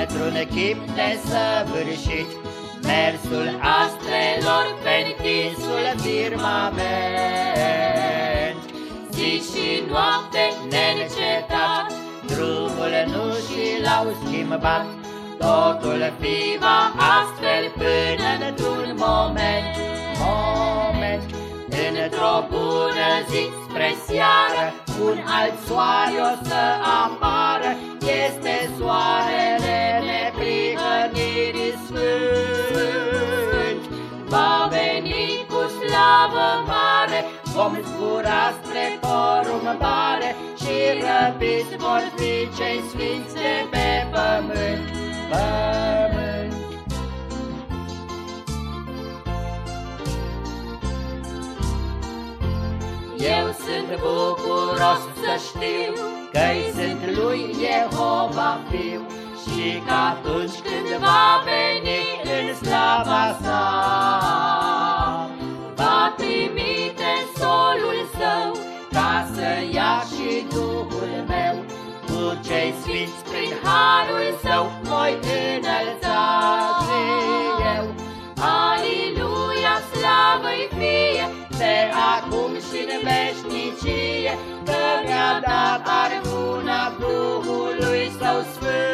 într-un chip nesăvârșit, Mersul astrelor pe întinsul firmament. Zi și noapte neîncetat, Drumul nu și l-au schimbat, Totul fi va astfel până într-un moment, moment, Într-o bună zi spre seară, un alt soare o să apară, sfânt. va veni cu slavă mare, Vom zbura spre porumbare și răpiți vor fi cei sfinți de pe pământ, pământ. Eu sunt bucuros să știu Că-i sunt lui Jehova fiu Și că atunci când va veni ia și Duhul meu. Cu cei sfinți prin harul său Voi înălța și eu. Aliluia, slavă-i fie De acum și în veșnicie Că mi-a dat arcuna Duhului său sfânt